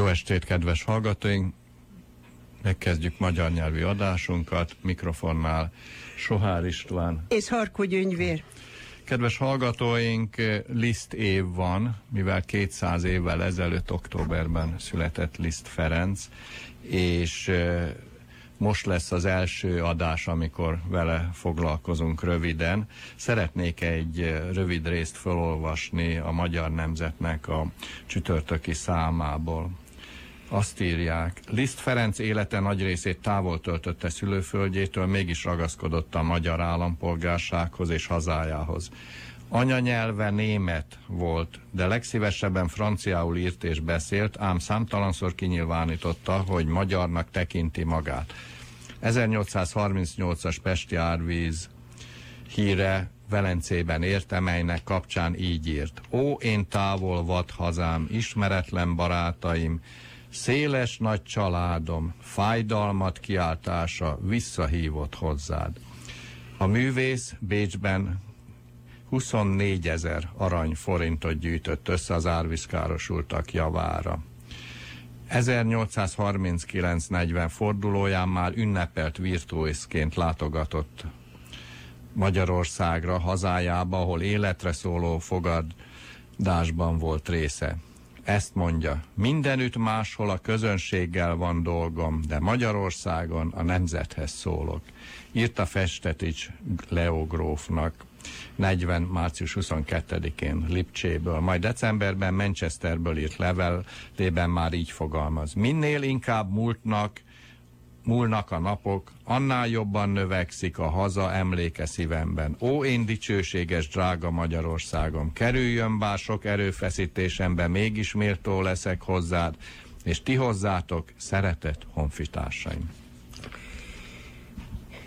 Jó estét, kedves hallgatóink! Megkezdjük magyar nyelvű adásunkat. Mikrofonnál Sohár István. És Harkó Gyöngyvér. Kedves hallgatóink, Liszt év van, mivel 200 évvel ezelőtt októberben született Liszt Ferenc, és most lesz az első adás, amikor vele foglalkozunk röviden. Szeretnék egy rövid részt felolvasni a Magyar Nemzetnek a csütörtöki számából. Azt írják, Liszt Ferenc élete nagy részét távol töltötte szülőföldjétől, mégis ragaszkodott a magyar állampolgársághoz és hazájához. Anyanyelve német volt, de legszívesebben franciául írt és beszélt, ám számtalanszor kinyilvánította, hogy magyarnak tekinti magát. 1838-as Pesti árvíz híre Velencében érte, melynek kapcsán így írt. Ó, én távol vad hazám, ismeretlen barátaim, széles nagy családom, fájdalmat kiáltása visszahívott hozzád. A művész Bécsben 24 ezer arany forintot gyűjtött össze az árvízkárosultak javára. 1839-40 fordulóján már ünnepelt virtuószként látogatott Magyarországra, hazájába, ahol életre szóló fogadásban volt része. Ezt mondja, mindenütt máshol a közönséggel van dolgom, de Magyarországon a nemzethez szólok. Írta Festetics Leo grófnak 40. március 22-én Lipcséből, majd decemberben Manchesterből írt levelében már így fogalmaz. Minél inkább múltnak, múlnak a napok, annál jobban növekszik a haza emléke szívemben. Ó, én dicsőséges, drága Magyarországom, kerüljön bár sok erőfeszítésembe, mégis méltó leszek hozzád, és ti hozzátok, szeretett honfitársaim.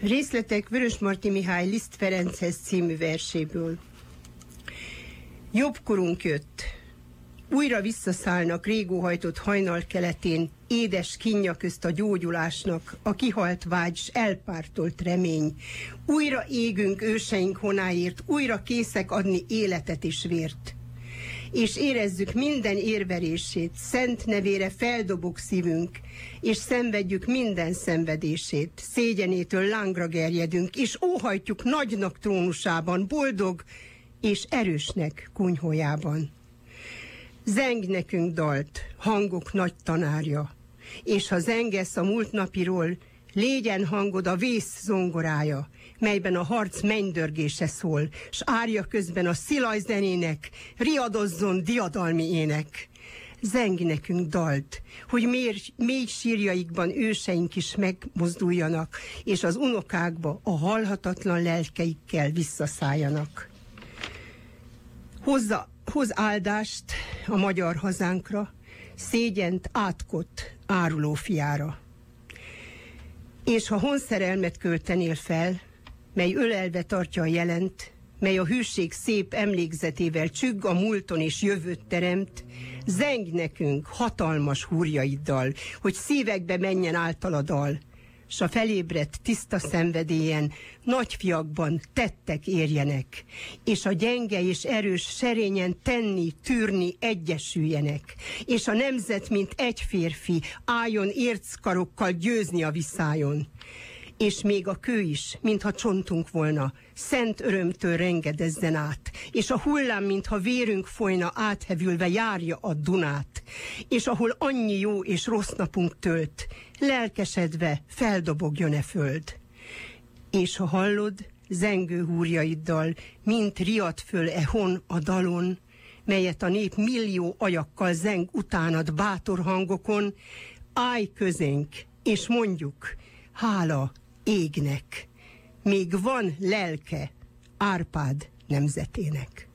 Részletek Vörös Marti Mihály Liszt Ferenchez című verséből. Jobbkorunk jött. Újra visszaszállnak régóhajtott hajnal keletén, édes kínja közt a gyógyulásnak, a kihalt vágy s elpártolt remény. Újra égünk őseink honáért, újra készek adni életet és vért és érezzük minden érverését, szent nevére feldobok szívünk, és szenvedjük minden szenvedését, szégyenétől lángra gerjedünk, és óhajtjuk nagynak trónusában, boldog és erősnek kunyhójában. Zeng nekünk dalt, hangok nagy tanárja, és ha zengesz a múlt napiról, légyen hangod a vész zongorája, melyben a harc mennydörgése szól, s árja közben a szilaj zenének, riadozzon diadalmi ének. Zeng nekünk dalt, hogy mér, mély sírjaikban őseink is megmozduljanak, és az unokákba a halhatatlan lelkeikkel visszaszálljanak. Hozza, hoz áldást a magyar hazánkra, szégyent átkott áruló fiára. És ha honszerelmet költenél fel, mely ölelve tartja a jelent, mely a hűség szép emlékzetével csügg a múlton és jövőt teremt, zeng nekünk hatalmas húrjaiddal, hogy szívekbe menjen által a dal, s a felébredt tiszta szenvedélyen nagyfiakban tettek érjenek, és a gyenge és erős serényen tenni, tűrni egyesüljenek, és a nemzet, mint egy férfi, álljon érckarokkal győzni a viszájon. És még a kő is, mintha csontunk volna, szent örömtől rengedezzen át, és a hullám, mintha vérünk folyna áthevülve járja a Dunát, és ahol annyi jó és rossz napunk tölt, lelkesedve feldobogjon e föld. És ha hallod, zengő húrjaiddal, mint riad föl e hon a dalon, melyet a nép millió ajakkal zeng utánad bátor hangokon, állj közénk, és mondjuk, hála égnek, még van lelke Árpád nemzetének.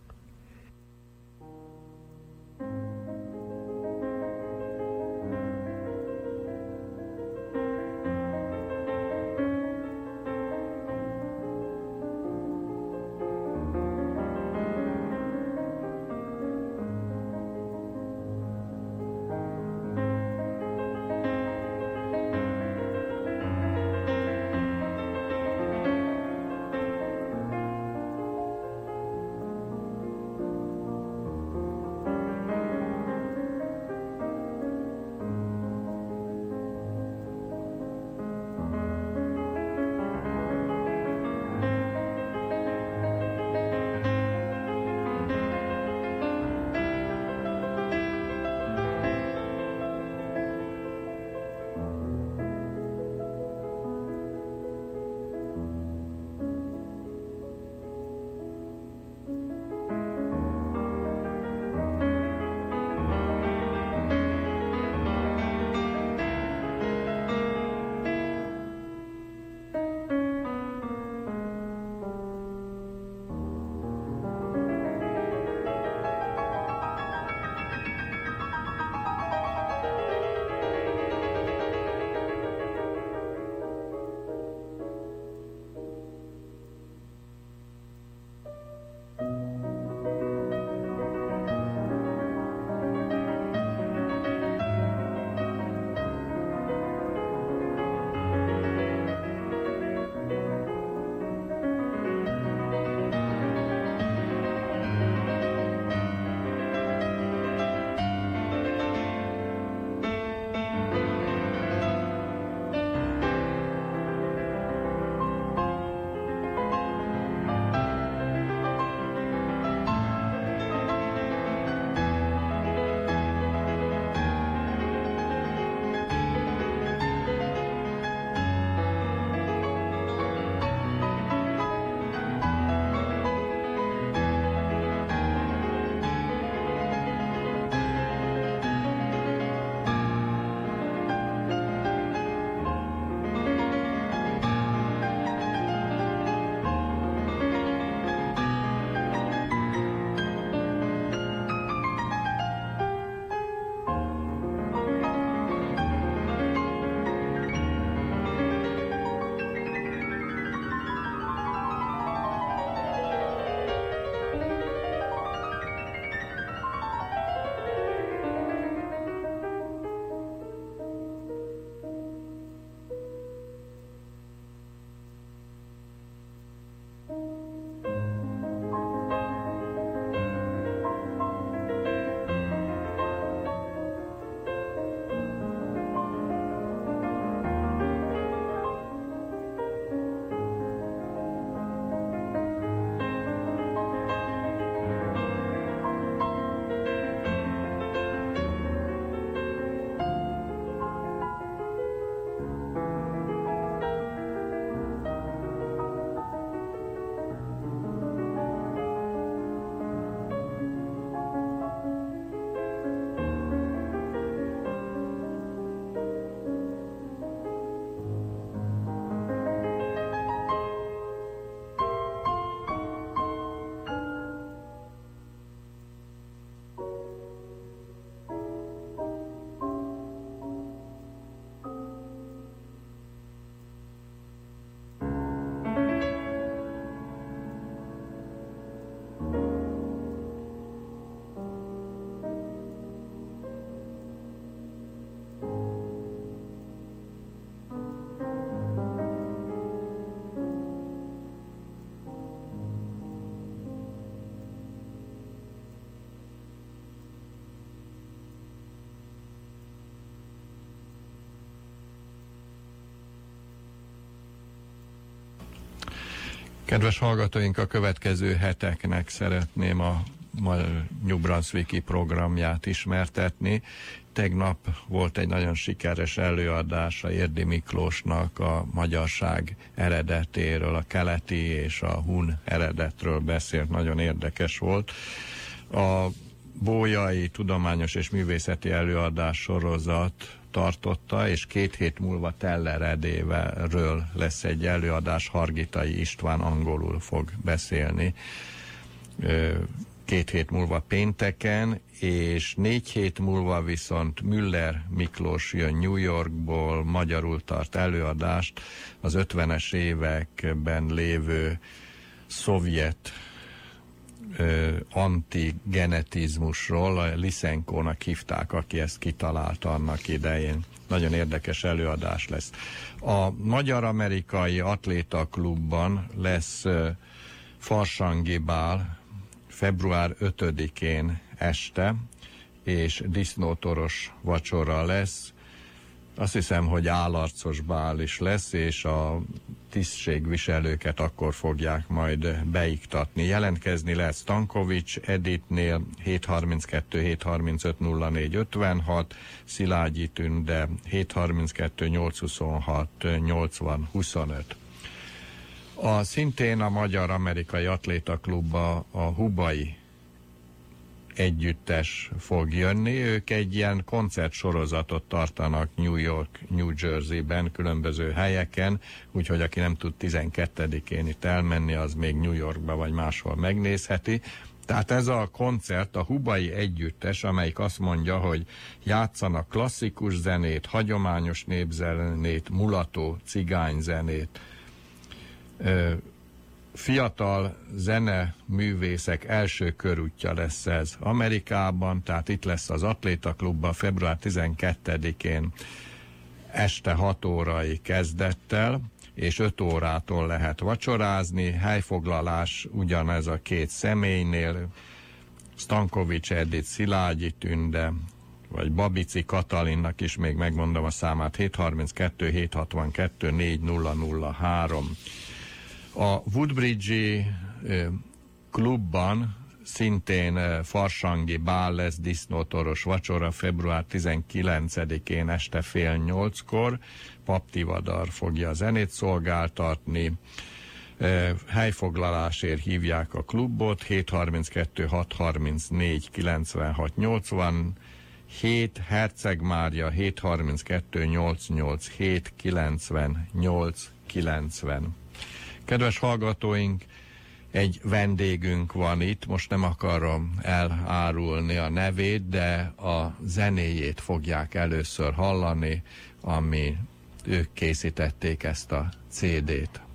Kedves hallgatóink, a következő heteknek szeretném a New Brunswicki programját ismertetni. Tegnap volt egy nagyon sikeres előadása Érdi Miklósnak a magyarság eredetéről, a keleti és a hun eredetről beszélt, nagyon érdekes volt. A Bójai Tudományos és Művészeti Előadás sorozat tartotta, és két hét múlva Teller Edével lesz egy előadás, Hargitai István angolul fog beszélni. Két hét múlva pénteken, és négy hét múlva viszont Müller Miklós jön New Yorkból, magyarul tart előadást az 50-es években lévő szovjet antigenetizmusról, a Liszenkónak hívták, aki ezt kitalálta annak idején. Nagyon érdekes előadás lesz. A Magyar-Amerikai Atléta Klubban lesz Farsangi Bál február 5-én este, és disznótoros vacsora lesz. Azt hiszem, hogy állarcos bál is lesz, és a tisztségviselőket akkor fogják majd beiktatni. Jelentkezni lehet Stankovics Editnél 732 735 04 56, Szilágyi Tünde 732 826 80 25. A szintén a Magyar-Amerikai Atléta Klubba a Hubai együttes fog jönni. Ők egy ilyen koncertsorozatot tartanak New York, New Jersey-ben, különböző helyeken, úgyhogy aki nem tud 12-én itt elmenni, az még New Yorkba vagy máshol megnézheti. Tehát ez a koncert a Hubai Együttes, amelyik azt mondja, hogy játszanak klasszikus zenét, hagyományos népzenét, mulató cigányzenét, fiatal zene művészek első körútja lesz ez Amerikában, tehát itt lesz az Atléta Klubban február 12-én este 6 órai kezdettel, és 5 órától lehet vacsorázni, helyfoglalás ugyanez a két személynél, Stankovics Edith Szilágyi Tünde, vagy Babici Katalinnak is még megmondom a számát, 732 762 4003. A Woodbridge klubban szintén farsangi bál lesz disznótoros vacsora február 19-én este fél nyolckor. Paptivadar fogja a zenét szolgáltatni. Helyfoglalásért hívják a klubot 732 634 96 80 7 Herceg Mária 732 887 98 90 Kedves hallgatóink, egy vendégünk van itt, most nem akarom elárulni a nevét, de a zenéjét fogják először hallani, ami ők készítették ezt a CD-t.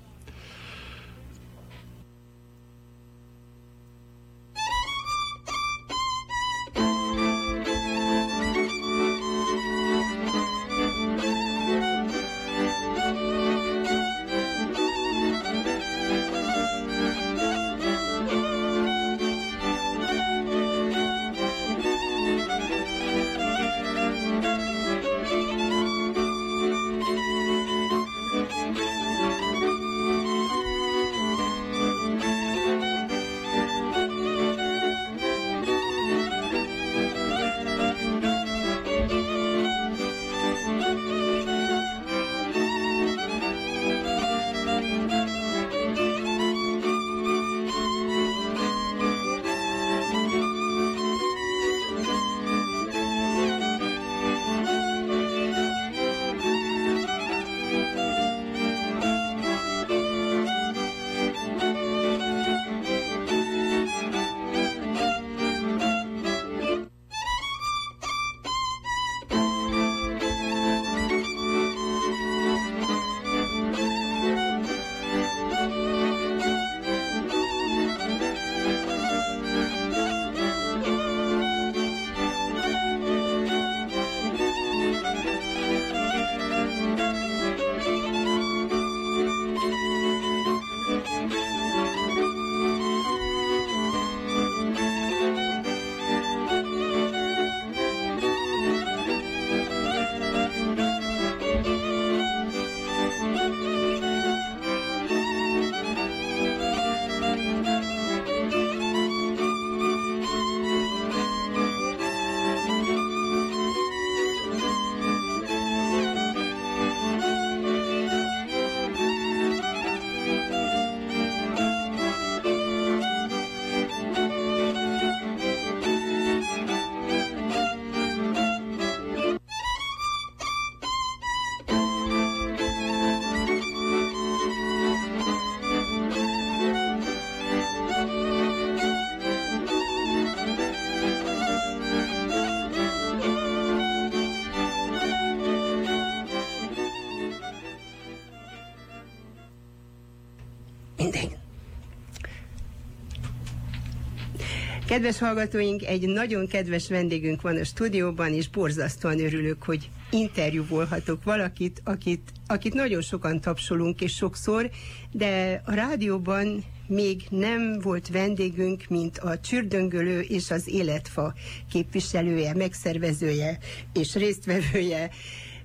Kedves hallgatóink, egy nagyon kedves vendégünk van a stúdióban, és borzasztóan örülök, hogy interjúvolhatok valakit, akit, akit nagyon sokan tapsolunk, és sokszor, de a rádióban még nem volt vendégünk, mint a Csürdöngölő és az Életfa képviselője, megszervezője és résztvevője.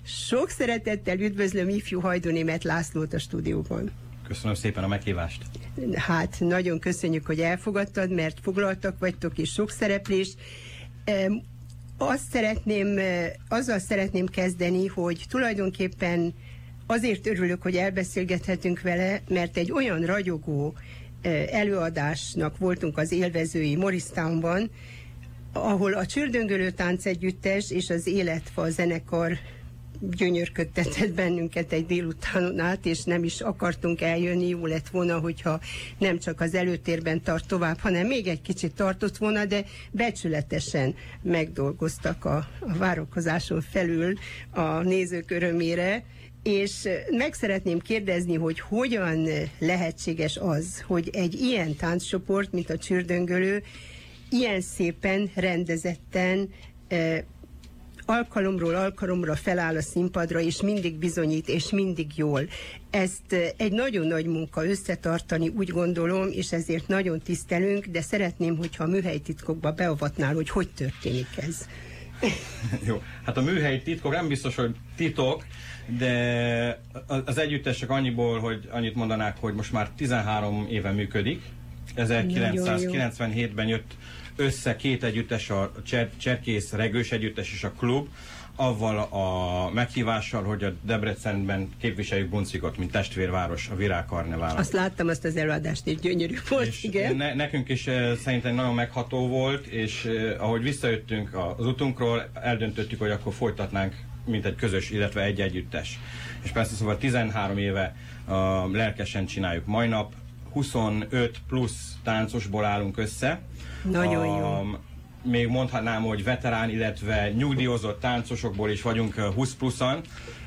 Sok szeretettel üdvözlöm ifjú Hajdónémet Lászlót a stúdióban. Köszönöm szépen a meghívást. Hát nagyon köszönjük, hogy elfogadtad, mert foglaltak vagytok és sok szereplés. Azt szeretném, azzal szeretném kezdeni, hogy tulajdonképpen azért örülök, hogy elbeszélgethetünk vele, mert egy olyan ragyogó előadásnak voltunk az élvezői Morristownban, ahol a Csürdöngölő Táncegyüttes és az Életfa zenekar gyönyörködtetett bennünket egy délutánon át, és nem is akartunk eljönni, jó lett volna, hogyha nem csak az előtérben tart tovább, hanem még egy kicsit tartott volna, de becsületesen megdolgoztak a, a várakozáson felül a nézők örömére, és meg szeretném kérdezni, hogy hogyan lehetséges az, hogy egy ilyen tánccsoport, mint a Csürdöngölő, ilyen szépen, rendezetten alkalomról alkalomra feláll a színpadra, és mindig bizonyít, és mindig jól. Ezt egy nagyon nagy munka összetartani, úgy gondolom, és ezért nagyon tisztelünk, de szeretném, hogyha a műhelytitkokba beavatnál, hogy hogy történik ez. Jó, hát a műhely titkok nem biztos, hogy titok, de az együttes csak annyiból, hogy annyit mondanák, hogy most már 13 éve működik. 1997-ben jött össze két együttes, a Cser- Cserkész Regős együttes és a klub, avval a meghívással, hogy a Debrecenben képviseljük Buncikot, mint testvérváros a Virágkarnevál. Azt láttam, azt az előadást, és gyönyörű volt, és igen. Ne, nekünk is uh, szerintem nagyon megható volt, és uh, ahogy visszajöttünk az utunkról, eldöntöttük, hogy akkor folytatnánk, mint egy közös, illetve egy együttes. És persze szóval 13 éve uh, lelkesen csináljuk. Mai nap 25 plusz táncosból állunk össze, nagyon jó. Még mondhatnám, hogy veterán, illetve nyugdíjozott táncosokból is vagyunk 20 pluszan.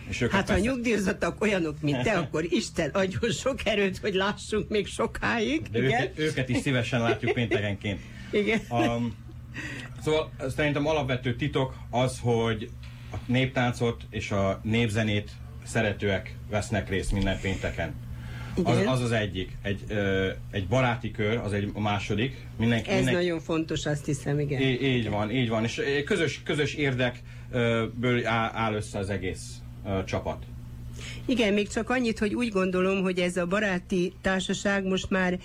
És őket hát ha nyugdíjazottak olyanok, mint te, akkor Isten adjon sok erőt, hogy lássunk még sokáig. De igen? Őket, őket is szívesen látjuk péntegenként. Igen. Um, szóval szerintem alapvető titok az, hogy a néptáncot és a népzenét szeretőek vesznek részt minden pénteken. Az, az az egyik. Egy, ö, egy baráti kör, az egy a második. Mindenki, Ez mindenki... nagyon fontos, azt hiszem, igen. Í- így van, így van. És közös, közös érdekből áll össze az egész ö, csapat. Igen, még csak annyit, hogy úgy gondolom, hogy ez a baráti társaság most már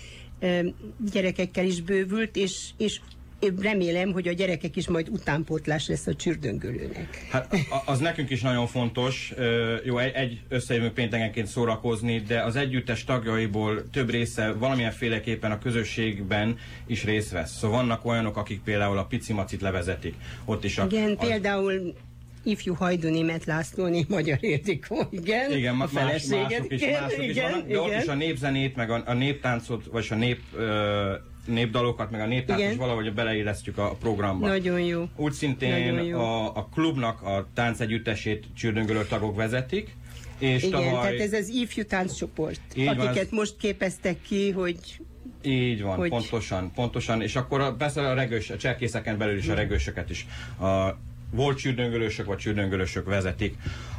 gyerekekkel is bővült, és, és remélem, hogy a gyerekek is majd utánpótlás lesz a csürdöngölőnek. Hát az nekünk is nagyon fontos. Jó, egy összejövünk péntegenként szórakozni, de az együttes tagjaiból több része valamilyen féleképpen a közösségben is részt vesz. Szóval vannak olyanok, akik például a picimacit levezetik. Ott is a, Igen, az... például ifjú Hajdu Német Lászlóné Magyar Érdikó, igen, igen a más, mások is, mások igen, is vannak, de igen. ott is a népzenét, meg a, a néptáncot, vagy a nép ö, népdalokat, meg a néptáncot valahogy beleillesztjük a programba. Nagyon jó. Úgy szintén Nagyon jó. A, a klubnak a táncegyüttesét csürdöngölő tagok vezetik. És Igen, tavaly... tehát ez az ifjú tánccsoport, Így akiket van, most képeztek ki, hogy így van, hogy... pontosan, pontosan. És akkor a, persze a regős, a cserkészeken belül is a regősöket is a, volt csürdöngölősök, vagy csürdöngölősök vezetik.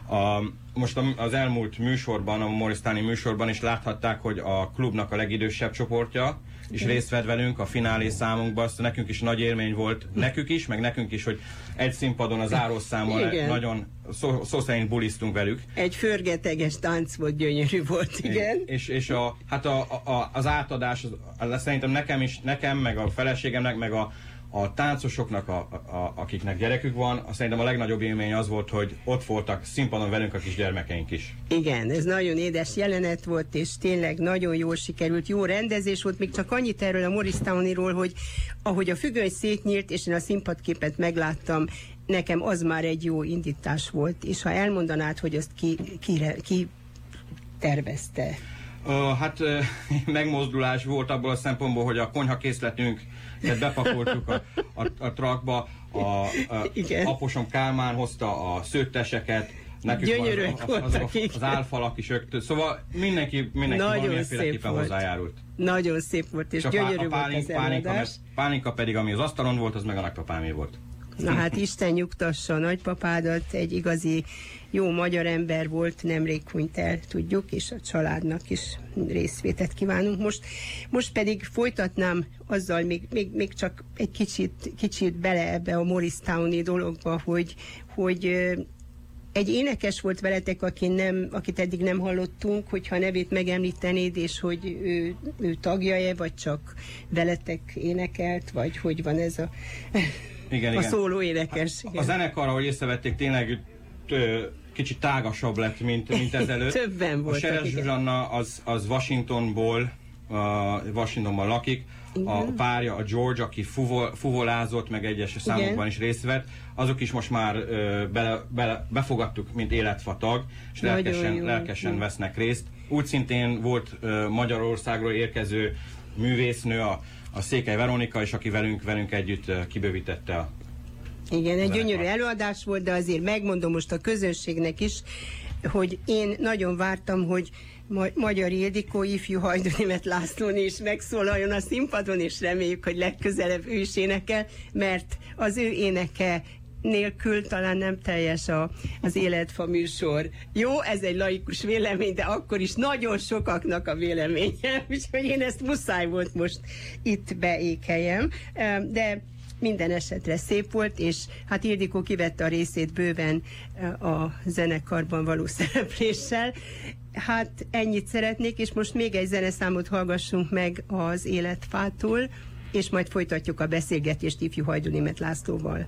A, most az elmúlt műsorban, a Morisztáni műsorban is láthatták, hogy a klubnak a legidősebb csoportja, is részt vett velünk a finálé számunkban, azt nekünk is nagy élmény volt, nekük is, meg nekünk is, hogy egy színpadon az zárószámmal nagyon szó, szó szerint bulisztunk velük. Egy förgeteges tánc volt, gyönyörű volt, igen. És, és a, hát a, a, az átadás, az, az, szerintem nekem is, nekem, meg a feleségemnek, meg a, a táncosoknak, a, a, akiknek gyerekük van, azt szerintem a legnagyobb élmény az volt, hogy ott voltak színpadon velünk a kis gyermekeink is. Igen, ez nagyon édes jelenet volt, és tényleg nagyon jól sikerült, jó rendezés volt, még csak annyit erről a Morristown-ról, hogy ahogy a függöny szétnyílt, és én a színpadképet megláttam, nekem az már egy jó indítás volt, és ha elmondanád, hogy azt ki, ki, ki tervezte. Uh, hát uh, megmozdulás volt abból a szempontból, hogy a konyhakészletünk tehát bepakoltuk a, a, a trakba, a, a aposom Kálmán hozta a szőtteseket, nekünk Gyönyörűek az, az, az, az, álfalak is ők, szóval mindenki, mindenki Nagyon szép volt. hozzájárult. Nagyon szép volt, és, és gyönyörű a pálink, volt az pálinka, pálinka pedig, ami az asztalon volt, az meg a nagypapámé volt. Na hát Isten nyugtassa a nagypapádat, egy igazi jó magyar ember volt, nemrég hunyt el, tudjuk, és a családnak is részvétet kívánunk most. Most pedig folytatnám azzal még, még, még csak egy kicsit, kicsit bele ebbe a Morristown-i dologba, hogy, hogy egy énekes volt veletek, aki nem, akit eddig nem hallottunk, hogyha nevét megemlítenéd, és hogy ő, ő tagja-e, vagy csak veletek énekelt, vagy hogy van ez a, igen, a igen. szóló énekes. Igen. A, a zenekar, ahogy észrevették, tényleg kicsit tágasabb lett, mint, mint ezelőtt. Többen voltak, A Seres Zsuzsanna az, az Washingtonból, uh, Washingtonban lakik, igen. a párja, a George, aki fuvol, fuvolázott, meg egyes számokban is részt vett, azok is most már ö, bele, bele, befogadtuk, mint életfatag, és lelkesen, jó, lelkesen vesznek részt. Úgy szintén volt ö, Magyarországról érkező művésznő, a, a Székely Veronika, és aki velünk, velünk együtt kibővítette a igen, egy gyönyörű előadás volt, de azért megmondom most a közönségnek is, hogy én nagyon vártam, hogy Ma- Magyar Ildikó, ifjú Hajdonimet Lászlón is megszólaljon a színpadon, és reméljük, hogy legközelebb ő is énekel, mert az ő éneke nélkül talán nem teljes a, az életfa műsor. Jó, ez egy laikus vélemény, de akkor is nagyon sokaknak a véleménye, úgyhogy én ezt muszáj volt most itt beékeljem. De minden esetre szép volt, és hát Ildikó kivette a részét bőven a zenekarban való szerepléssel, Hát ennyit szeretnék, és most még egy zeneszámot hallgassunk meg az életfától, és majd folytatjuk a beszélgetést ifjú Hajdunimet Lászlóval.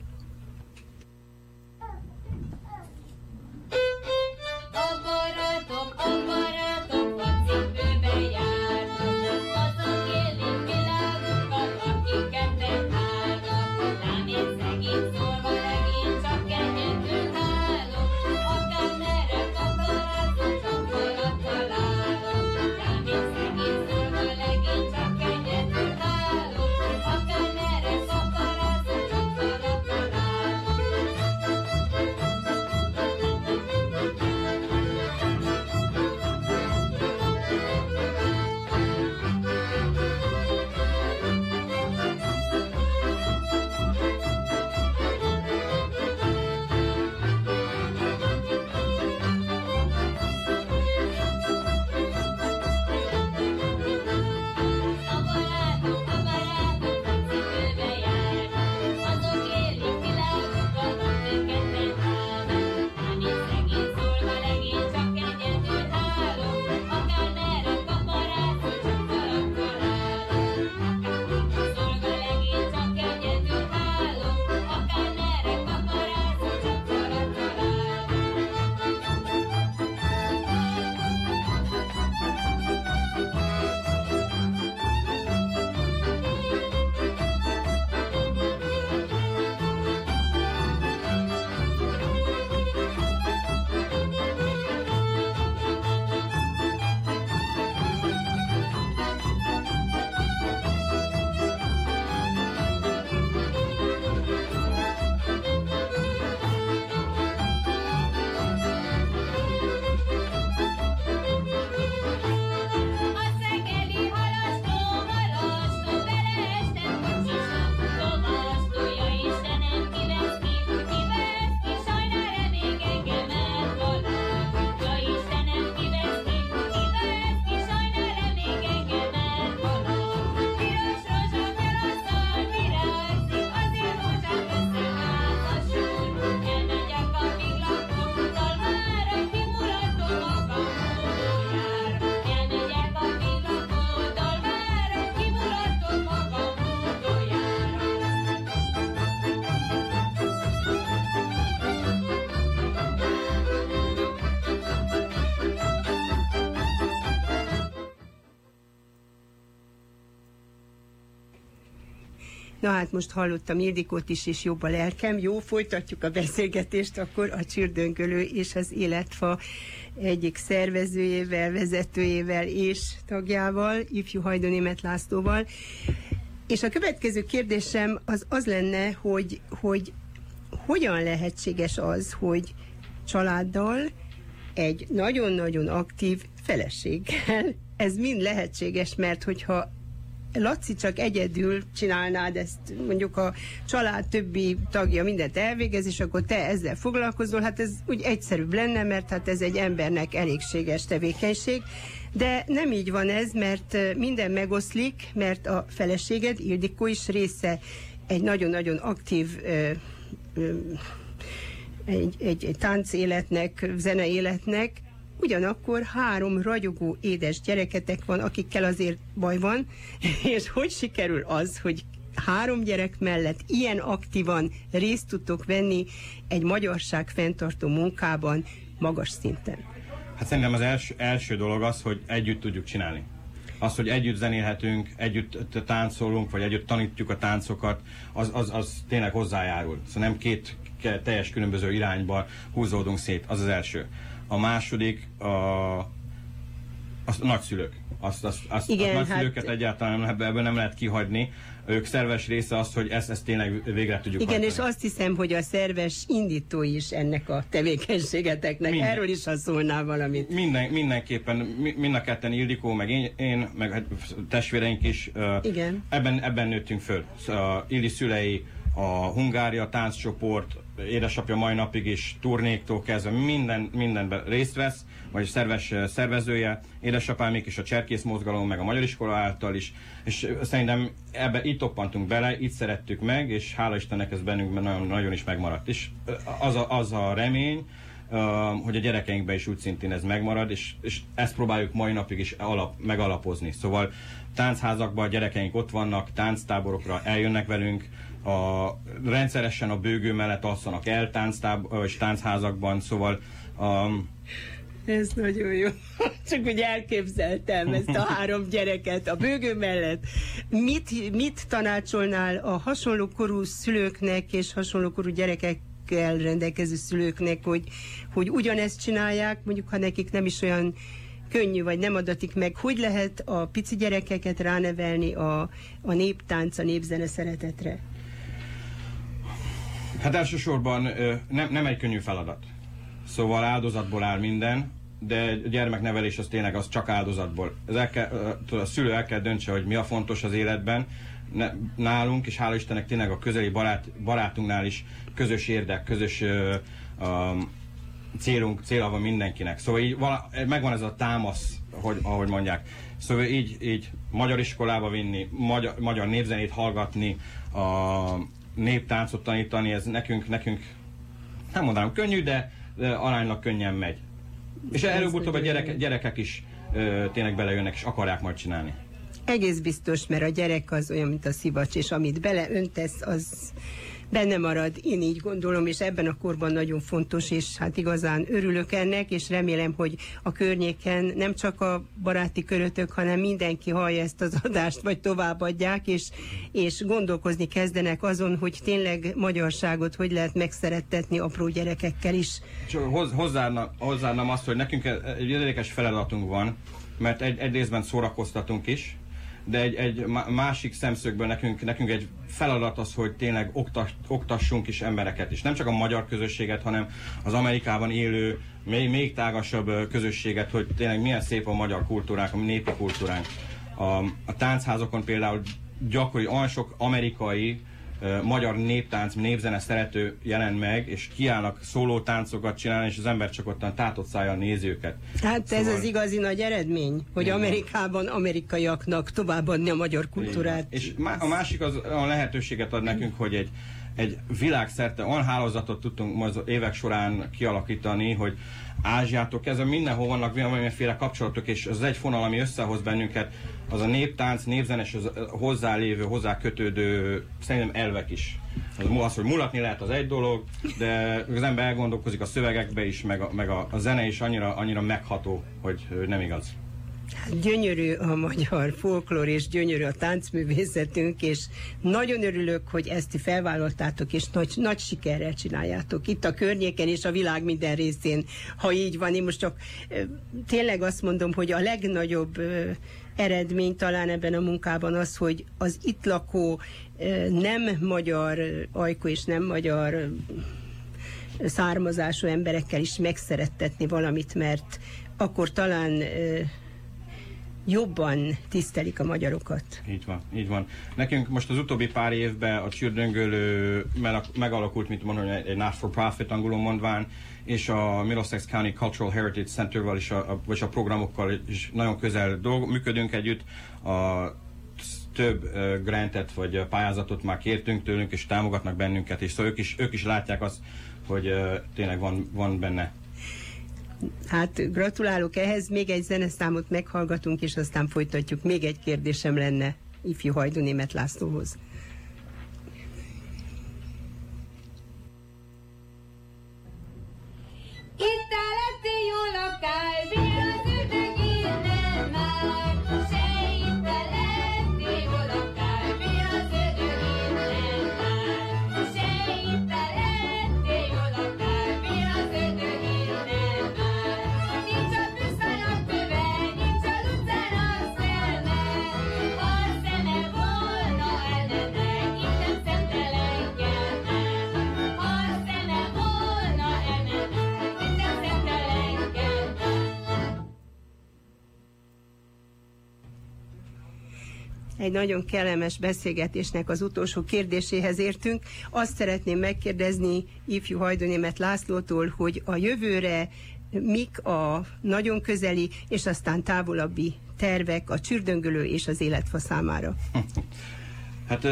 Na hát most hallottam Ildikót is, és jobb a lelkem. Jó, folytatjuk a beszélgetést akkor a Csürdöngölő és az Életfa egyik szervezőjével, vezetőjével és tagjával, ifjú Hajdonémet Lászlóval. És a következő kérdésem az az lenne, hogy, hogy hogyan lehetséges az, hogy családdal, egy nagyon-nagyon aktív feleséggel. Ez mind lehetséges, mert hogyha Laci csak egyedül csinálnád ezt, mondjuk a család többi tagja mindent elvégez, és akkor te ezzel foglalkozol, hát ez úgy egyszerűbb lenne, mert hát ez egy embernek elégséges tevékenység, de nem így van ez, mert minden megoszlik, mert a feleséged, Ildikó is része egy nagyon-nagyon aktív ö, ö, egy, egy, egy táncéletnek, zeneéletnek, ugyanakkor három ragyogó édes gyereketek van, akikkel azért baj van, és hogy sikerül az, hogy három gyerek mellett ilyen aktívan részt tudtok venni egy magyarság fenntartó munkában magas szinten? Hát szerintem az első, első dolog az, hogy együtt tudjuk csinálni. Az, hogy együtt zenélhetünk, együtt táncolunk, vagy együtt tanítjuk a táncokat, az, az, az tényleg hozzájárul. Szóval nem két teljes különböző irányba húzódunk szét, az az első. A második a, a nagyszülők. Azt, azt, azt, Igen, a nagyszülőket hát... egyáltalán nem, ebből nem lehet kihagyni. Ők szerves része az, hogy ezt, ezt tényleg végre tudjuk Igen, hajtani. és azt hiszem, hogy a szerves indító is ennek a tevékenységeteknek. Minden, Erről is ha szólnál valamit. Minden, mindenképpen, mind a ketten Ildikó, meg én, én meg testvéreink is Igen. Ebben, ebben nőttünk föl. Szóval Ildi szülei, a Hungária tánccsoport, édesapja mai napig is turnéktól kezdve minden, mindenben részt vesz, vagy szerves szervezője, édesapámik is a Cserkész mozgalom, meg a Magyar Iskola által is, és szerintem ebbe itt toppantunk bele, itt szerettük meg, és hála Istennek ez bennünk nagyon, nagyon is megmaradt. És az a, az a remény, hogy a gyerekeinkben is úgy szintén ez megmarad, és, és ezt próbáljuk mai napig is alap, megalapozni. Szóval táncházakban a gyerekeink ott vannak, tánctáborokra eljönnek velünk, a, rendszeresen a bőgő mellett alszanak el tánctáb, és táncházakban, szóval um, ez nagyon jó. Csak úgy elképzeltem ezt a három gyereket a bőgő mellett. Mit, mit tanácsolnál a hasonló korú szülőknek és hasonló korú gyerekekkel rendelkező szülőknek, hogy, hogy ugyanezt csinálják, mondjuk ha nekik nem is olyan könnyű, vagy nem adatik meg. Hogy lehet a pici gyerekeket ránevelni a, a néptánc, a népzene szeretetre? Hát elsősorban nem, nem egy könnyű feladat. Szóval áldozatból áll minden, de gyermeknevelés az tényleg az csak áldozatból. Ez el kell, a szülő el kell döntse, hogy mi a fontos az életben, nálunk, és hála Istennek tényleg a közeli barát, barátunknál is közös érdek, közös um, célunk, célja van mindenkinek. Szóval így vala, megvan ez a támasz, hogy, ahogy mondják. Szóval így, így magyar iskolába vinni, magyar, magyar népzenét hallgatni, a, néptáncot tanítani, ez nekünk, nekünk nem mondanám könnyű, de, de aránylag könnyen megy. És előbb-utóbb a gyerek, gyerekek is ö, tényleg belejönnek, és akarják majd csinálni. Egész biztos, mert a gyerek az olyan, mint a szivacs, és amit beleöntesz, az benne marad, én így gondolom, és ebben a korban nagyon fontos, és hát igazán örülök ennek, és remélem, hogy a környéken nem csak a baráti körötök, hanem mindenki hallja ezt az adást, vagy továbbadják, és, és gondolkozni kezdenek azon, hogy tényleg magyarságot hogy lehet megszerettetni apró gyerekekkel is. Csak hozzárnam, hozzárnam azt, hogy nekünk egy érdekes feladatunk van, mert egy, egy részben szórakoztatunk is, de egy, egy másik szemszögből nekünk, nekünk egy feladat az, hogy tényleg oktas, oktassunk is embereket is. Nem csak a magyar közösséget, hanem az Amerikában élő, még, még tágasabb közösséget, hogy tényleg milyen szép a magyar kultúránk, a népi kultúránk. A, a táncházakon például gyakori, olyan sok amerikai magyar néptánc, népzene szerető jelent meg, és kiállnak szóló táncokat csinálni, és az ember csak ottan tátott szájjal nézi őket. Hát szóval... ez az igazi nagy eredmény, hogy Igen. Amerikában amerikaiaknak továbbadni a magyar kultúrát. Igen. És a másik az a lehetőséget ad nekünk, hogy egy egy világszerte olyan hálózatot tudtunk az évek során kialakítani, hogy Ázsiától kezdve mindenhol vannak valamiféle kapcsolatok, és az egy fonal, ami összehoz bennünket, az a néptánc, népzenes, az hozzá kötődő, szerintem elvek is. Az, az, hogy mulatni lehet, az egy dolog, de az ember elgondolkozik a szövegekbe is, meg a, meg a, a zene is annyira, annyira megható, hogy nem igaz. Hát gyönyörű a magyar folklór, és gyönyörű a táncművészetünk, és nagyon örülök, hogy ezt felvállaltátok, és nagy, nagy sikerrel csináljátok itt a környéken és a világ minden részén, ha így van. Én most csak tényleg azt mondom, hogy a legnagyobb eredmény talán ebben a munkában az, hogy az itt lakó nem magyar ajkó és nem magyar származású emberekkel is megszerettetni valamit, mert akkor talán jobban tisztelik a magyarokat. Így van, így van. Nekünk most az utóbbi pár évben a csürdöngölő megalakult, mint mondom, egy not-for-profit angolul mondván, és a Middlesex County Cultural Heritage Centervel is, a, vagy a programokkal is nagyon közel dolg, működünk együtt. A több grantet vagy pályázatot már kértünk tőlünk, és támogatnak bennünket, és szóval ők is, ők is látják azt, hogy tényleg van, van benne Hát gratulálok ehhez, még egy zeneszámot meghallgatunk, és aztán folytatjuk. Még egy kérdésem lenne ifjú Hajdu Német Lászlóhoz. Egy nagyon kellemes beszélgetésnek az utolsó kérdéséhez értünk. Azt szeretném megkérdezni ifjú Hajdonémet Lászlótól, hogy a jövőre mik a nagyon közeli és aztán távolabbi tervek a csürdöngölő és az életfa számára? Hát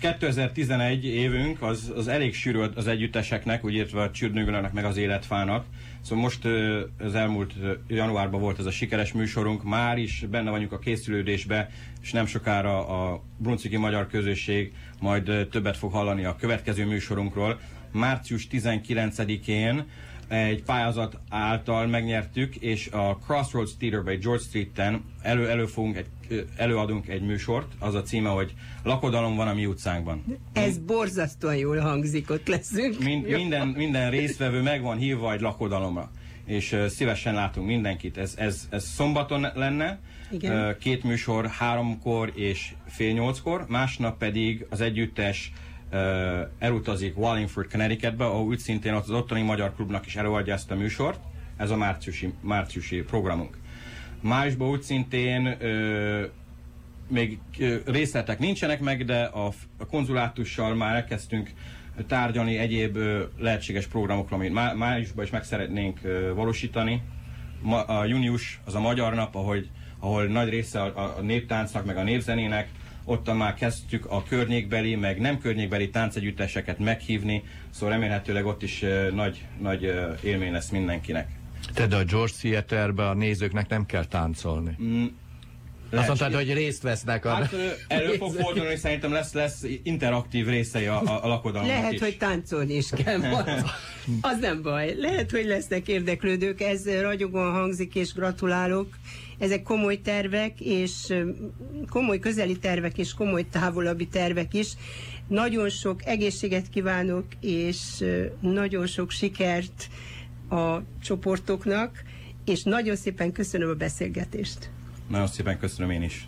2011 évünk az, az elég sűrű az együtteseknek, úgy értve a csürdöngölőnek meg az életfának. Szóval most az elmúlt januárban volt ez a sikeres műsorunk, már is benne vagyunk a készülődésbe, és nem sokára a brunciki magyar közösség majd többet fog hallani a következő műsorunkról. Március 19-én egy pályázat által megnyertük, és a Crossroads Theater by George Street-en elő, elő fogunk egy, előadunk egy műsort, az a címe, hogy Lakodalom van a mi utcánkban. Ez borzasztóan jól hangzik, ott leszünk. Mind, minden, minden résztvevő meg van hívva egy lakodalomra, és szívesen látunk mindenkit. Ez, ez, ez szombaton lenne, Igen. Két műsor háromkor és fél nyolckor, másnap pedig az együttes elutazik Wallingford, Connecticutbe, ahol szintén az ottani magyar klubnak is előadja ezt a műsort. Ez a márciusi, márciusi programunk. Májusban úgy szintén még részletek nincsenek meg, de a, a konzulátussal már elkezdtünk tárgyalni egyéb uh, lehetséges programokról, amit má, májusban is meg szeretnénk valósítani. A június az a magyar nap, ahogy, ahol nagy része a, a néptáncnak, meg a népzenének, ott már kezdtük a környékbeli, meg nem környékbeli táncegyütteseket meghívni, szóval remélhetőleg ott is nagy, nagy élmény lesz mindenkinek. Tehát a George Theaterbe a nézőknek nem kell táncolni? Mm, azt mondtad, hogy részt vesznek a... Hát elő fog fordulni, hogy szerintem lesz, lesz interaktív részei a, a, a lakodalomnak Lehet, is. hogy táncolni is kell Az nem baj. Lehet, hogy lesznek érdeklődők. Ez ragyogóan hangzik, és gratulálok ezek komoly tervek, és komoly közeli tervek, és komoly távolabbi tervek is. Nagyon sok egészséget kívánok, és nagyon sok sikert a csoportoknak, és nagyon szépen köszönöm a beszélgetést. Nagyon szépen köszönöm én is.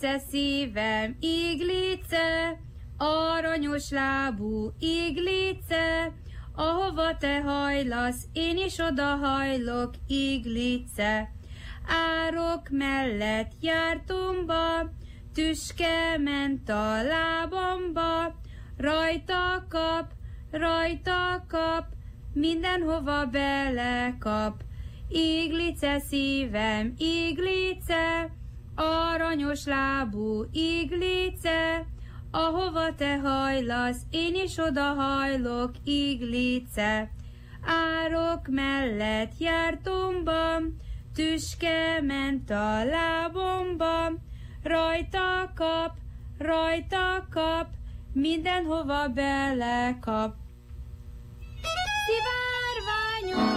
Iglice szívem, iglice, aranyos lábú iglice, ahova te hajlasz, én is oda hajlok, iglice. Árok mellett jártomba, tüske ment a lábamba, rajta kap, rajta kap, mindenhova belekap. Iglice szívem, iglice, aranyos lábú iglice, ahova te hajlasz, én is oda hajlok, iglice. Árok mellett jártomba, tüske ment a lábomba, rajta kap, rajta kap, mindenhova belekap. Szivárványos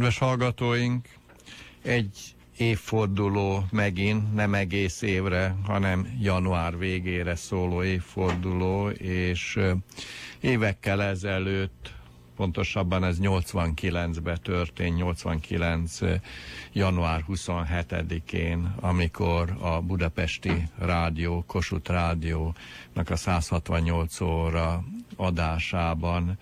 Kedves hallgatóink, egy évforduló megint, nem egész évre, hanem január végére szóló évforduló, és évekkel ezelőtt, pontosabban ez 89-ben történt, 89. január 27-én, amikor a budapesti rádió, Kossuth rádiónak a 168 óra adásában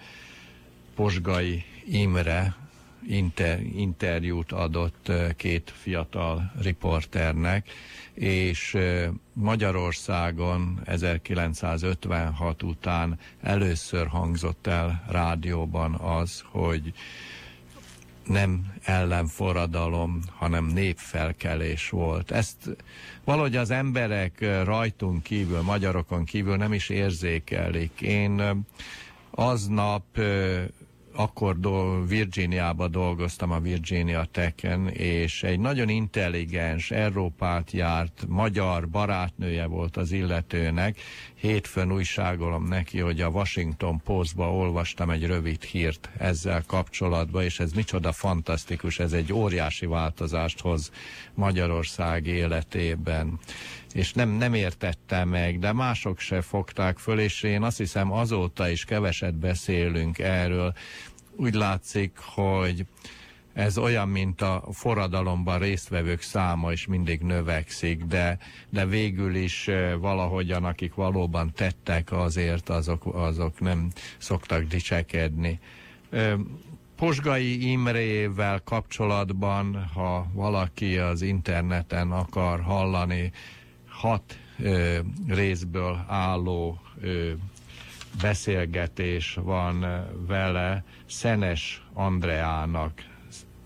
Posgai Imre inter, interjút adott két fiatal riporternek, és Magyarországon 1956 után először hangzott el rádióban az, hogy nem ellenforradalom, hanem népfelkelés volt. Ezt valahogy az emberek rajtunk kívül, magyarokon kívül nem is érzékelik. Én aznap akkor do, Virginiába dolgoztam a Virginia Tech-en, és egy nagyon intelligens, Európát járt, magyar barátnője volt az illetőnek. Hétfőn újságolom neki, hogy a Washington Postba olvastam egy rövid hírt ezzel kapcsolatban, és ez micsoda fantasztikus, ez egy óriási változást hoz Magyarország életében és nem, nem értette meg, de mások se fogták föl, és én azt hiszem azóta is keveset beszélünk erről. Úgy látszik, hogy ez olyan, mint a forradalomban résztvevők száma is mindig növekszik, de, de végül is valahogyan, akik valóban tettek azért, azok, azok nem szoktak dicsekedni. Posgai Imrével kapcsolatban, ha valaki az interneten akar hallani hat ö, részből álló ö, beszélgetés van vele, Szenes Andreának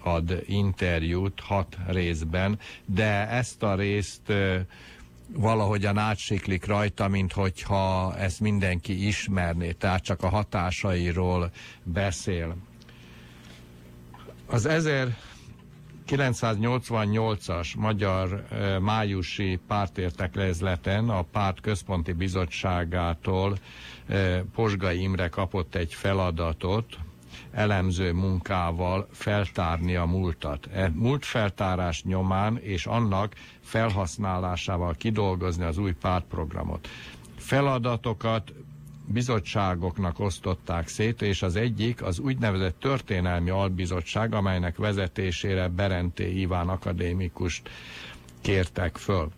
ad interjút hat részben, de ezt a részt ö, valahogyan átsiklik rajta, mint hogyha ezt mindenki ismerné, tehát csak a hatásairól beszél. Az 1988-as magyar májusi pártértekezleten a párt központi bizottságától Posgai Imre kapott egy feladatot, elemző munkával feltárni a múltat. E múlt feltárás nyomán és annak felhasználásával kidolgozni az új pártprogramot. Feladatokat bizottságoknak osztották szét, és az egyik az úgynevezett történelmi albizottság, amelynek vezetésére Berenté Iván akadémikust kértek föl.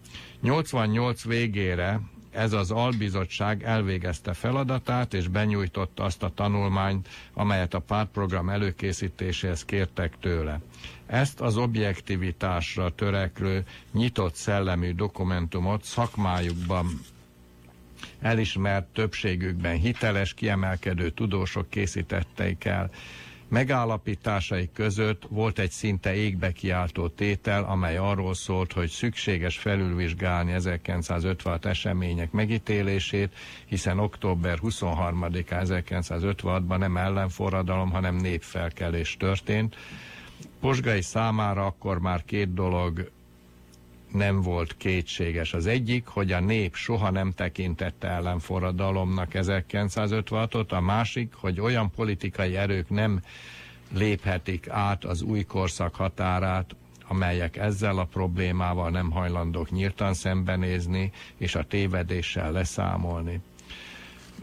88 végére ez az albizottság elvégezte feladatát, és benyújtotta azt a tanulmányt, amelyet a pártprogram előkészítéséhez kértek tőle. Ezt az objektivitásra töreklő, nyitott szellemű dokumentumot szakmájukban elismert többségükben hiteles, kiemelkedő tudósok készítették el. Megállapításai között volt egy szinte égbe kiáltó tétel, amely arról szólt, hogy szükséges felülvizsgálni 1956 események megítélését, hiszen október 23-án 1956-ban nem ellenforradalom, hanem népfelkelés történt. Posgai számára akkor már két dolog nem volt kétséges. Az egyik, hogy a nép soha nem tekintette ellenforradalomnak 1956-ot, a másik, hogy olyan politikai erők nem léphetik át az új korszak határát, amelyek ezzel a problémával nem hajlandók nyíltan szembenézni és a tévedéssel leszámolni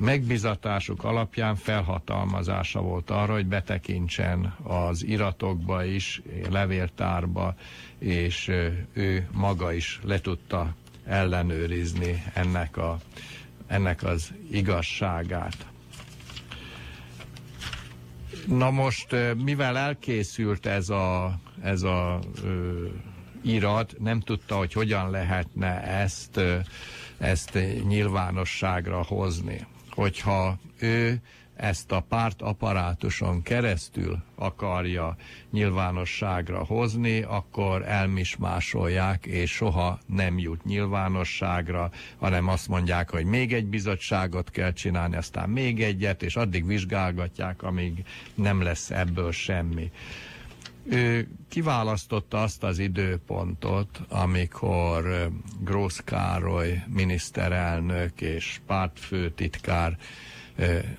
megbizatásuk alapján felhatalmazása volt arra, hogy betekintsen az iratokba is, levéltárba, és ő maga is le tudta ellenőrizni ennek, a, ennek az igazságát. Na most, mivel elkészült ez a, ez a ö, irat, nem tudta, hogy hogyan lehetne ezt, ezt nyilvánosságra hozni hogyha ő ezt a párt apparátuson keresztül akarja nyilvánosságra hozni, akkor elmismásolják, és soha nem jut nyilvánosságra, hanem azt mondják, hogy még egy bizottságot kell csinálni, aztán még egyet, és addig vizsgálgatják, amíg nem lesz ebből semmi. Ő kiválasztotta azt az időpontot, amikor Grósz Károly miniszterelnök és pártfőtitkár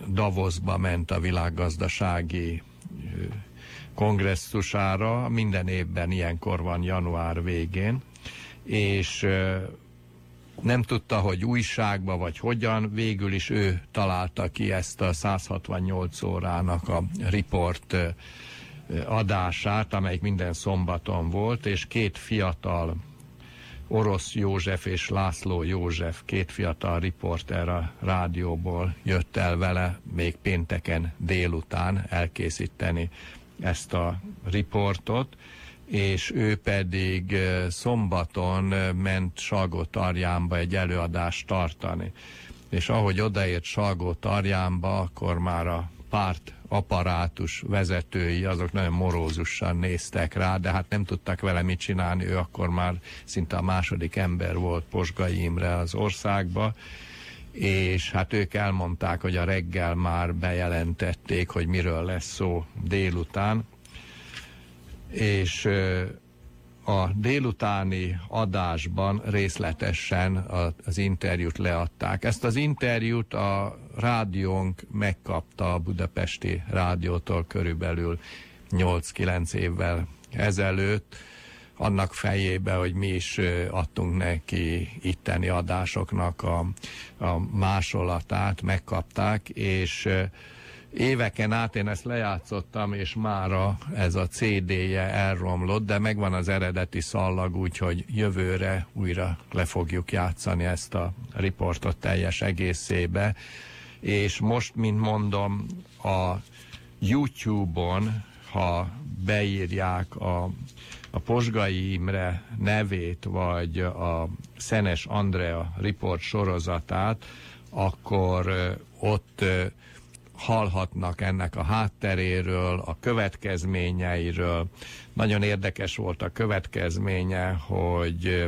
Davosba ment a világgazdasági kongresszusára, minden évben ilyenkor van január végén, és nem tudta, hogy újságba vagy hogyan, végül is ő találta ki ezt a 168 órának a riport adását, amelyik minden szombaton volt, és két fiatal Orosz József és László József, két fiatal riporter a rádióból jött el vele még pénteken délután elkészíteni ezt a riportot, és ő pedig szombaton ment Salgó-Tarjánba egy előadást tartani. És ahogy odaért Salgó-Tarjánba, akkor már a párt apparátus vezetői, azok nagyon morózusan néztek rá, de hát nem tudtak vele mit csinálni, ő akkor már szinte a második ember volt Posgai Imre az országba, és hát ők elmondták, hogy a reggel már bejelentették, hogy miről lesz szó délután, és a délutáni adásban részletesen az interjút leadták. Ezt az interjút a rádiónk megkapta a budapesti rádiótól körülbelül 8-9 évvel ezelőtt, annak fejébe, hogy mi is adtunk neki itteni adásoknak a, a másolatát, megkapták, és éveken át én ezt lejátszottam, és mára ez a CD-je elromlott, de megvan az eredeti szallag, úgyhogy jövőre újra le fogjuk játszani ezt a riportot teljes egészébe. És most, mint mondom, a YouTube-on ha beírják a, a Posgai Imre nevét, vagy a Szenes Andrea riport sorozatát, akkor ott hallhatnak ennek a hátteréről, a következményeiről. Nagyon érdekes volt a következménye, hogy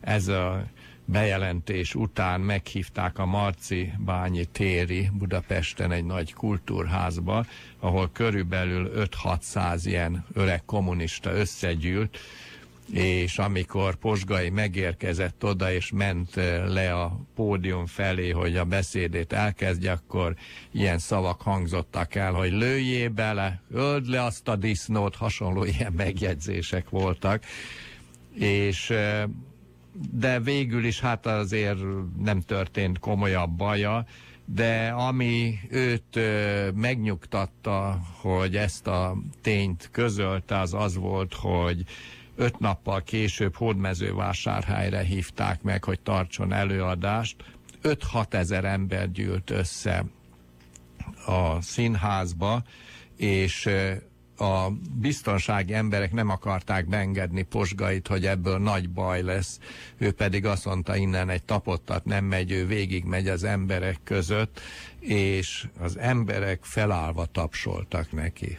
ez a bejelentés után meghívták a Marci Bányi téri Budapesten egy nagy kultúrházba, ahol körülbelül 5-600 ilyen öreg kommunista összegyűlt, és amikor Posgai megérkezett oda, és ment eh, le a pódium felé, hogy a beszédét elkezdje, akkor ilyen szavak hangzottak el, hogy lőjé bele, öld le azt a disznót, hasonló ilyen megjegyzések voltak, és eh, de végül is hát azért nem történt komolyabb baja, de ami őt ö, megnyugtatta, hogy ezt a tényt közölte, az az volt, hogy öt nappal később Hódmezővásárhelyre hívták meg, hogy tartson előadást. 5-6 ezer ember gyűlt össze a színházba, és a biztonsági emberek nem akarták beengedni Posgait, hogy ebből nagy baj lesz. Ő pedig azt mondta, innen egy tapottat nem megy, ő végig megy az emberek között, és az emberek felállva tapsoltak neki.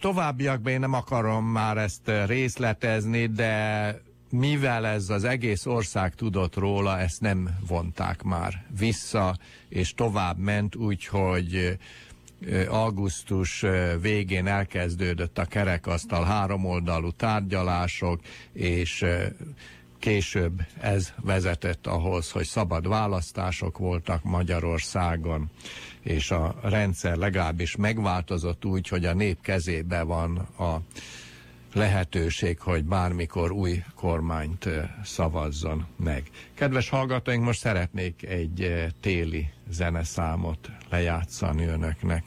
Továbbiakban én nem akarom már ezt részletezni, de mivel ez az egész ország tudott róla, ezt nem vonták már vissza, és tovább ment, úgyhogy augusztus végén elkezdődött a kerekasztal háromoldalú tárgyalások, és később ez vezetett ahhoz, hogy szabad választások voltak Magyarországon, és a rendszer legalábbis megváltozott úgy, hogy a nép kezébe van a lehetőség, hogy bármikor új kormányt szavazzon meg. Kedves hallgatóink, most szeretnék egy téli zeneszámot lejátszani önöknek.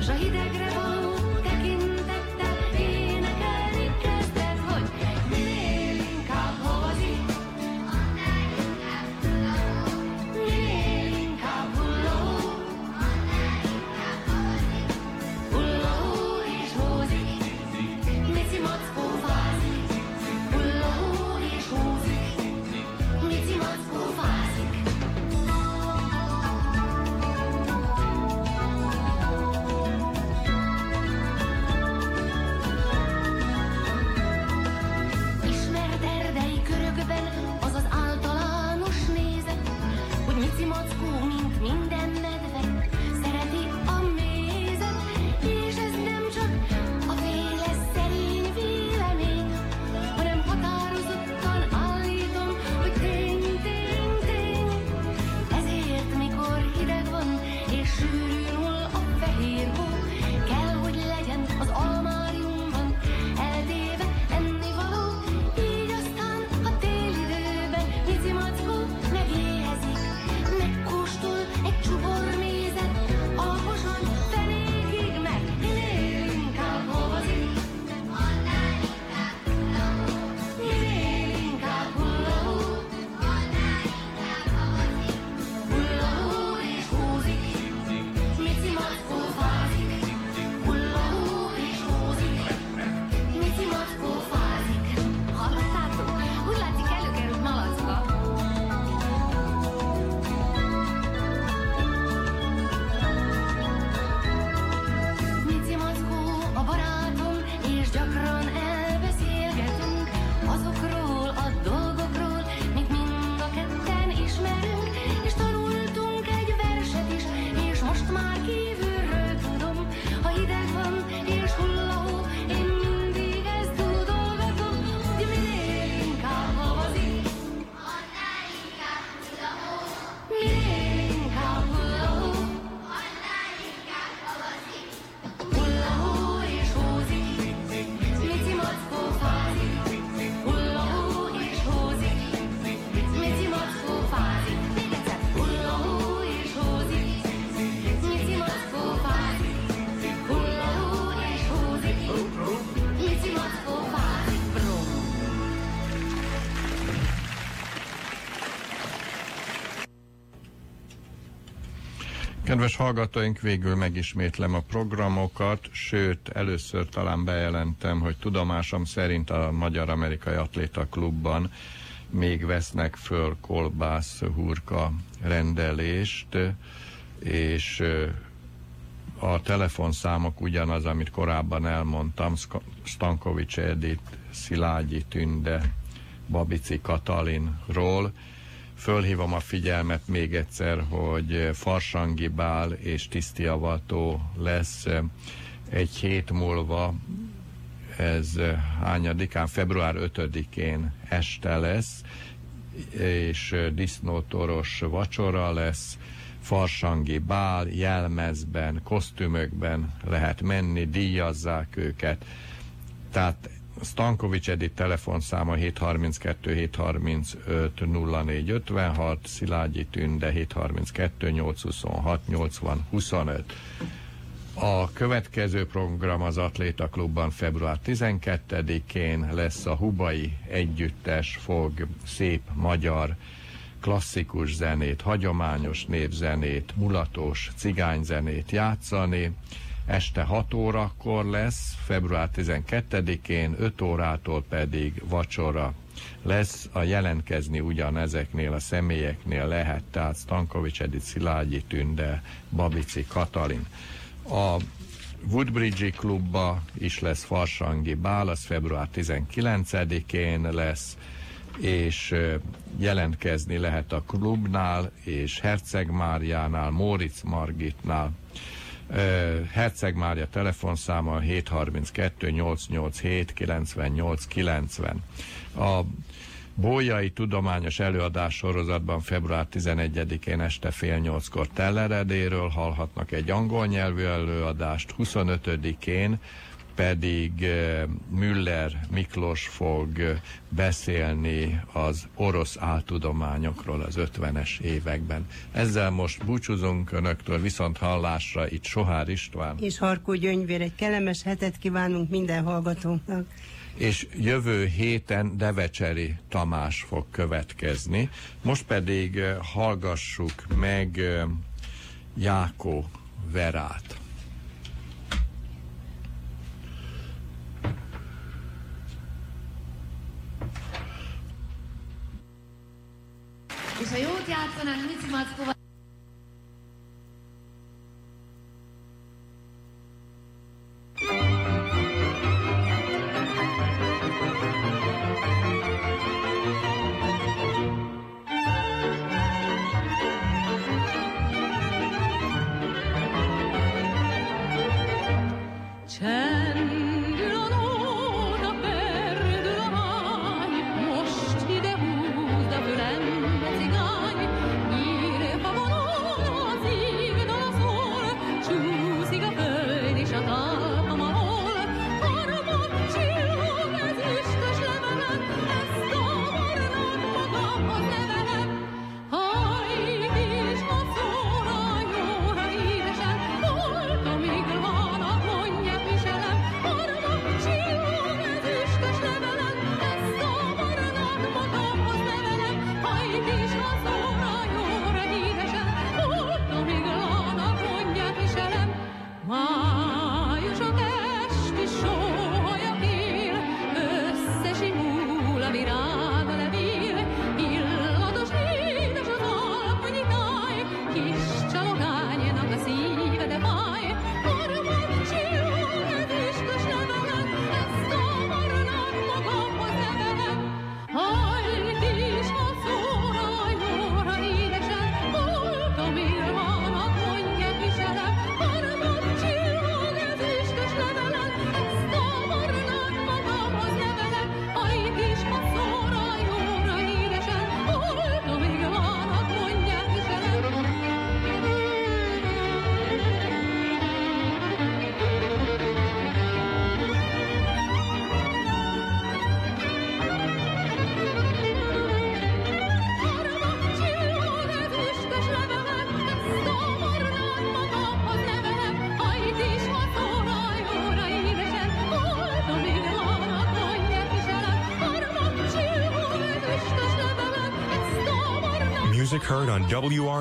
J'aille Kedves hallgatóink, végül megismétlem a programokat, sőt, először talán bejelentem, hogy tudomásom szerint a Magyar-Amerikai Atléta Klubban még vesznek föl kolbász hurka rendelést, és a telefonszámok ugyanaz, amit korábban elmondtam, Stankovics Edith, Szilágyi Tünde, Babici Katalinról, Fölhívom a figyelmet még egyszer, hogy Farsangi Bál és Tisztiavató lesz. Egy hét múlva, ez hányadikán, február 5-én este lesz, és disznótoros vacsora lesz, farsangi bál, jelmezben, kosztümökben lehet menni, díjazzák őket. Tehát Stankovics Edith telefonszáma 732 735 0456, Szilágyi Tünde 732 826 80 25. A következő program az Atléta Klubban február 12-én lesz a Hubai Együttes fog szép magyar klasszikus zenét, hagyományos népzenét, mulatos cigányzenét játszani. Este 6 órakor lesz, február 12-én, 5 órától pedig vacsora lesz. A jelentkezni ugyanezeknél a személyeknél lehet, tehát Stankovics Edith Szilágyi Tünde, Babici Katalin. A Woodbridge klubba is lesz Farsangi Bál, az február 19-én lesz, és jelentkezni lehet a klubnál, és Herceg Máriánál, Móricz Margitnál, Herceg Mária telefonszáma 732 887 98 90. A Bójai Tudományos Előadás sorozatban február 11-én este fél nyolckor Telleredéről hallhatnak egy angol nyelvű előadást, 25-én pedig eh, Müller Miklós fog eh, beszélni az orosz áltudományokról az 50-es években. Ezzel most búcsúzunk Önöktől, viszont hallásra itt Sohár István. És Harkó Gyöngyvér, egy kellemes hetet kívánunk minden hallgatónknak. És jövő héten Devecseri Tamás fog következni. Most pedig eh, hallgassuk meg Jákó Verát. És ha jót heard on WRN.